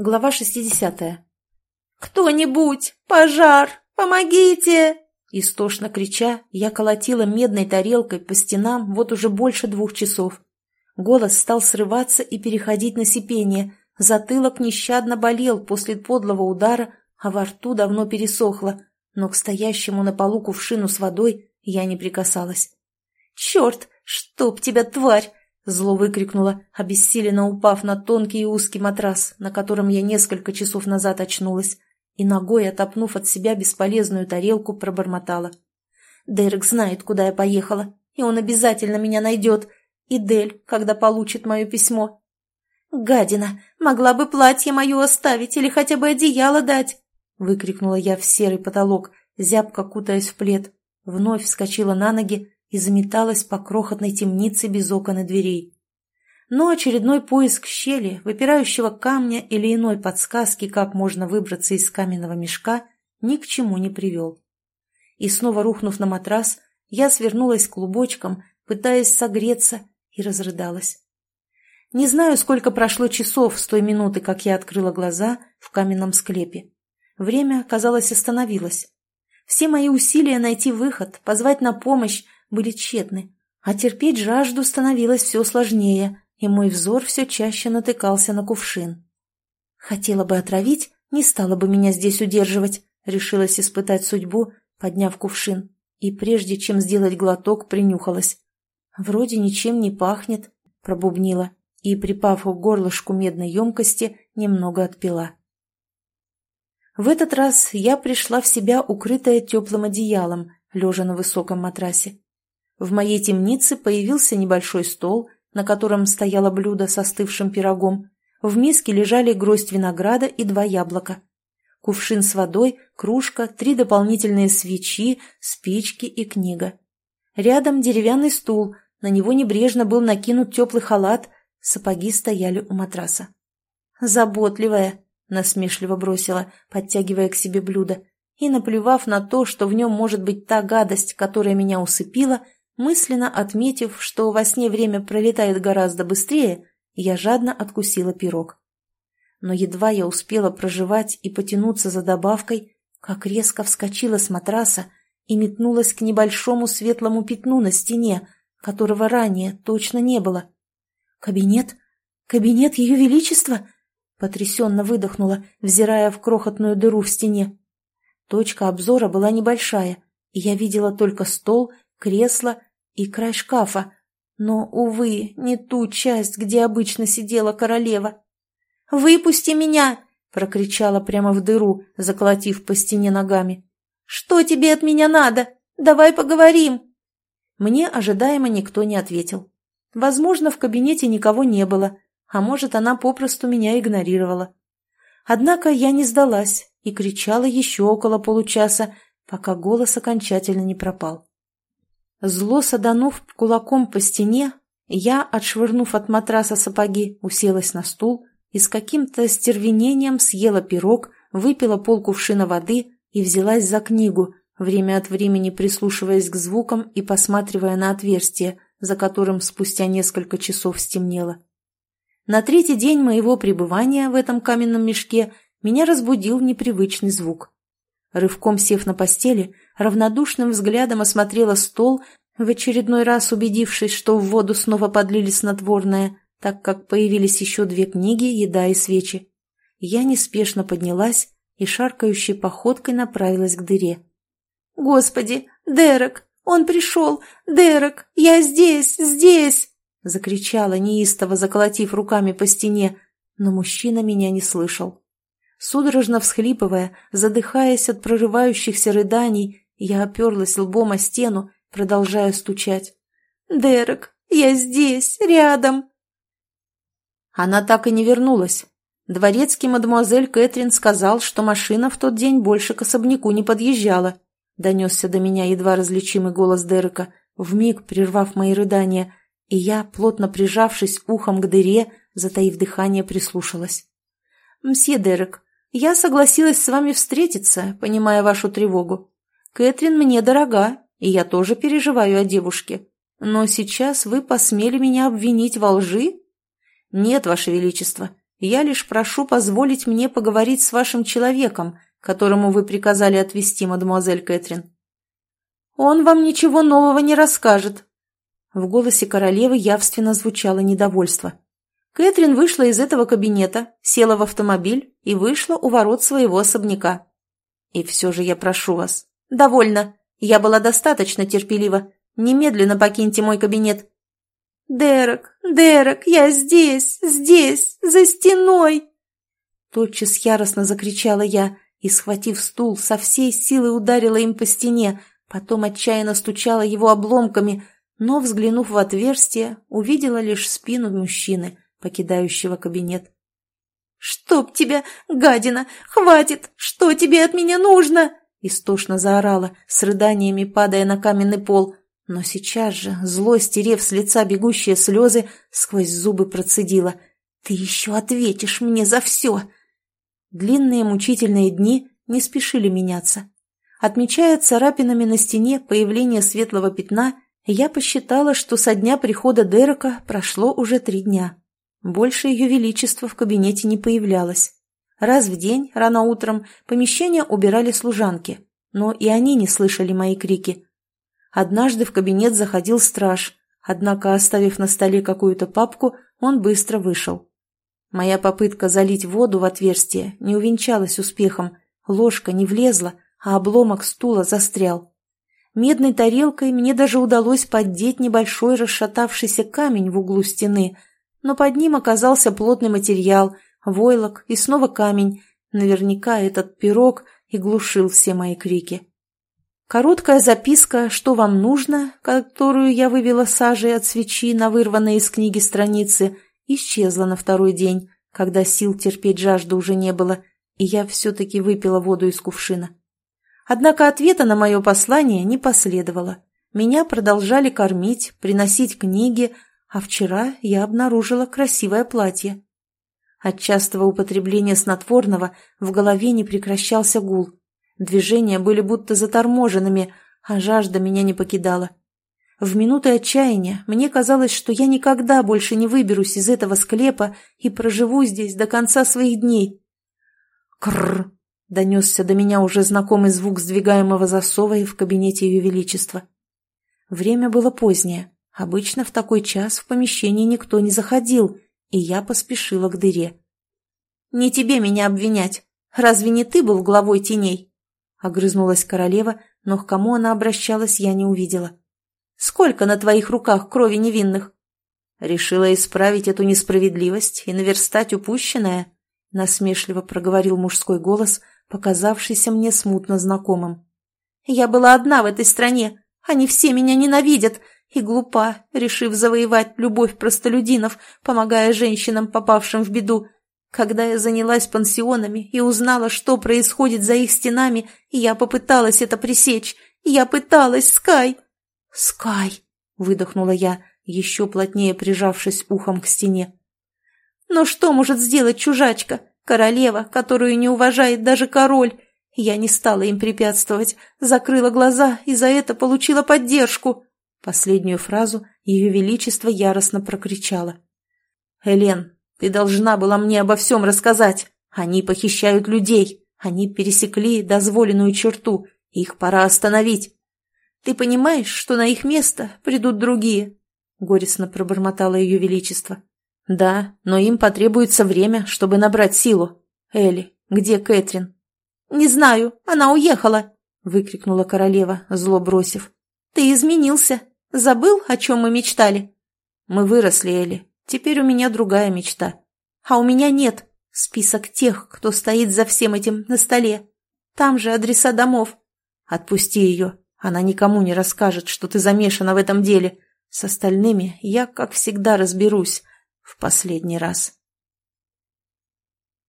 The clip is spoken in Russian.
Глава 60. «Кто-нибудь! Пожар! Помогите!» Истошно крича, я колотила медной тарелкой по стенам вот уже больше двух часов. Голос стал срываться и переходить на сипение, затылок нещадно болел после подлого удара, а во рту давно пересохло, но к стоящему на полу кувшину с водой я не прикасалась. «Черт! Чтоб тебя, тварь! Зло выкрикнула, обессиленно упав на тонкий и узкий матрас, на котором я несколько часов назад очнулась, и ногой, отопнув от себя бесполезную тарелку, пробормотала. «Дерек знает, куда я поехала, и он обязательно меня найдет. И Дель, когда получит мое письмо». «Гадина! Могла бы платье мое оставить или хотя бы одеяло дать!» выкрикнула я в серый потолок, зябко кутаясь в плед. Вновь вскочила на ноги и заметалась по крохотной темнице без окон и дверей. Но очередной поиск щели, выпирающего камня или иной подсказки, как можно выбраться из каменного мешка, ни к чему не привел. И снова рухнув на матрас, я свернулась клубочком, пытаясь согреться, и разрыдалась. Не знаю, сколько прошло часов с той минуты, как я открыла глаза в каменном склепе. Время, казалось, остановилось. Все мои усилия найти выход, позвать на помощь были тщетны, а терпеть жажду становилось все сложнее, и мой взор все чаще натыкался на кувшин. Хотела бы отравить, не стала бы меня здесь удерживать, решилась испытать судьбу, подняв кувшин, и прежде чем сделать глоток, принюхалась. «Вроде ничем не пахнет», — пробубнила, и, припав к горлышку медной емкости, немного отпила. В этот раз я пришла в себя, укрытая теплым одеялом, лежа на высоком матрасе. В моей темнице появился небольшой стол, на котором стояло блюдо с остывшим пирогом. В миске лежали гроздь винограда и два яблока. Кувшин с водой, кружка, три дополнительные свечи, спички и книга. Рядом деревянный стул, на него небрежно был накинут теплый халат, сапоги стояли у матраса. «Заботливая», — насмешливо бросила, подтягивая к себе блюдо, и, наплевав на то, что в нем может быть та гадость, которая меня усыпила, — Мысленно отметив, что во сне время пролетает гораздо быстрее, я жадно откусила пирог. Но едва я успела проживать и потянуться за добавкой, как резко вскочила с матраса и метнулась к небольшому светлому пятну на стене, которого ранее точно не было. «Кабинет? Кабинет Ее Величества?» Потрясенно выдохнула, взирая в крохотную дыру в стене. Точка обзора была небольшая, и я видела только стол, кресло и край шкафа, но, увы, не ту часть, где обычно сидела королева. «Выпусти меня!» — прокричала прямо в дыру, заколотив по стене ногами. «Что тебе от меня надо? Давай поговорим!» Мне ожидаемо никто не ответил. Возможно, в кабинете никого не было, а может, она попросту меня игнорировала. Однако я не сдалась и кричала еще около получаса, пока голос окончательно не пропал. Зло саданув кулаком по стене, я, отшвырнув от матраса сапоги, уселась на стул и с каким-то стервенением съела пирог, выпила полкувшина воды и взялась за книгу, время от времени прислушиваясь к звукам и посматривая на отверстие, за которым спустя несколько часов стемнело. На третий день моего пребывания в этом каменном мешке меня разбудил непривычный звук. Рывком сев на постели, равнодушным взглядом осмотрела стол, в очередной раз убедившись, что в воду снова подлили снотворное, так как появились еще две книги, еда и свечи. Я неспешно поднялась и шаркающей походкой направилась к дыре. «Господи, Дерек! Он пришел! Дерек! Я здесь! Здесь!» Закричала, неистово заколотив руками по стене, но мужчина меня не слышал. Судорожно всхлипывая, задыхаясь от прорывающихся рыданий, я оперлась лбом о стену, продолжая стучать. «Дерек, я здесь, рядом!» Она так и не вернулась. Дворецкий мадемуазель Кэтрин сказал, что машина в тот день больше к особняку не подъезжала. Донесся до меня едва различимый голос Дерека, вмиг прервав мои рыдания, и я, плотно прижавшись ухом к дыре, затаив дыхание, прислушалась. «Мсье Дерек, я согласилась с вами встретиться, понимая вашу тревогу. Кэтрин мне дорога, и я тоже переживаю о девушке. Но сейчас вы посмели меня обвинить во лжи? Нет, ваше величество, Я лишь прошу позволить мне поговорить с вашим человеком, которому вы приказали отвезти мадемуазель Кэтрин. Он вам ничего нового не расскажет. В голосе королевы явственно звучало недовольство. Кэтрин вышла из этого кабинета, села в автомобиль и вышла у ворот своего особняка. И все же я прошу вас. Довольно. Я была достаточно терпелива. Немедленно покиньте мой кабинет. «Дерек, Дерек, я здесь, здесь, за стеной!» Тотчас яростно закричала я и, схватив стул, со всей силы ударила им по стене, потом отчаянно стучала его обломками, но, взглянув в отверстие, увидела лишь спину мужчины, покидающего кабинет. «Чтоб тебя, гадина! Хватит! Что тебе от меня нужно?» Истошно заорала, с рыданиями падая на каменный пол. Но сейчас же, зло стерев с лица бегущие слезы, сквозь зубы процедила. «Ты еще ответишь мне за все!» Длинные мучительные дни не спешили меняться. Отмечая царапинами на стене появление светлого пятна, я посчитала, что со дня прихода Дерека прошло уже три дня. Больше ее величества в кабинете не появлялось. Раз в день, рано утром, помещение убирали служанки, но и они не слышали мои крики – Однажды в кабинет заходил страж, однако, оставив на столе какую-то папку, он быстро вышел. Моя попытка залить воду в отверстие не увенчалась успехом, ложка не влезла, а обломок стула застрял. Медной тарелкой мне даже удалось поддеть небольшой расшатавшийся камень в углу стены, но под ним оказался плотный материал, войлок и снова камень. Наверняка этот пирог и глушил все мои крики. Короткая записка «Что вам нужно?», которую я вывела сажей от свечи на вырванные из книги страницы, исчезла на второй день, когда сил терпеть жажду уже не было, и я все-таки выпила воду из кувшина. Однако ответа на мое послание не последовало. Меня продолжали кормить, приносить книги, а вчера я обнаружила красивое платье. От частого употребления снотворного в голове не прекращался гул. Движения были будто заторможенными, а жажда меня не покидала. В минуты отчаяния мне казалось, что я никогда больше не выберусь из этого склепа и проживу здесь до конца своих дней. Кррр! донесся до меня уже знакомый звук сдвигаемого засова и в кабинете Ее Величества. Время было позднее. Обычно в такой час в помещении никто не заходил, и я поспешила к дыре. «Не тебе меня обвинять. Разве не ты был главой теней?» — огрызнулась королева, но к кому она обращалась, я не увидела. «Сколько на твоих руках крови невинных?» «Решила исправить эту несправедливость и наверстать упущенное?» — насмешливо проговорил мужской голос, показавшийся мне смутно знакомым. «Я была одна в этой стране. Они все меня ненавидят. И глупа, решив завоевать любовь простолюдинов, помогая женщинам, попавшим в беду. Когда я занялась пансионами и узнала, что происходит за их стенами, я попыталась это пресечь. Я пыталась, Скай!» «Скай!» — выдохнула я, еще плотнее прижавшись ухом к стене. «Но что может сделать чужачка, королева, которую не уважает даже король?» Я не стала им препятствовать, закрыла глаза и за это получила поддержку. Последнюю фразу Ее Величество яростно прокричало. «Элен, ты должна была мне обо всем рассказать. Они похищают людей. Они пересекли дозволенную черту. Их пора остановить. Ты понимаешь, что на их место придут другие?» Горестно пробормотало ее величество. «Да, но им потребуется время, чтобы набрать силу. Элли, где Кэтрин?» «Не знаю, она уехала!» — выкрикнула королева, зло бросив. «Ты изменился. Забыл, о чем мы мечтали?» «Мы выросли, Элли. Теперь у меня другая мечта. А у меня нет. Список тех, кто стоит за всем этим на столе. Там же адреса домов. Отпусти ее. Она никому не расскажет, что ты замешана в этом деле. С остальными я, как всегда, разберусь. В последний раз.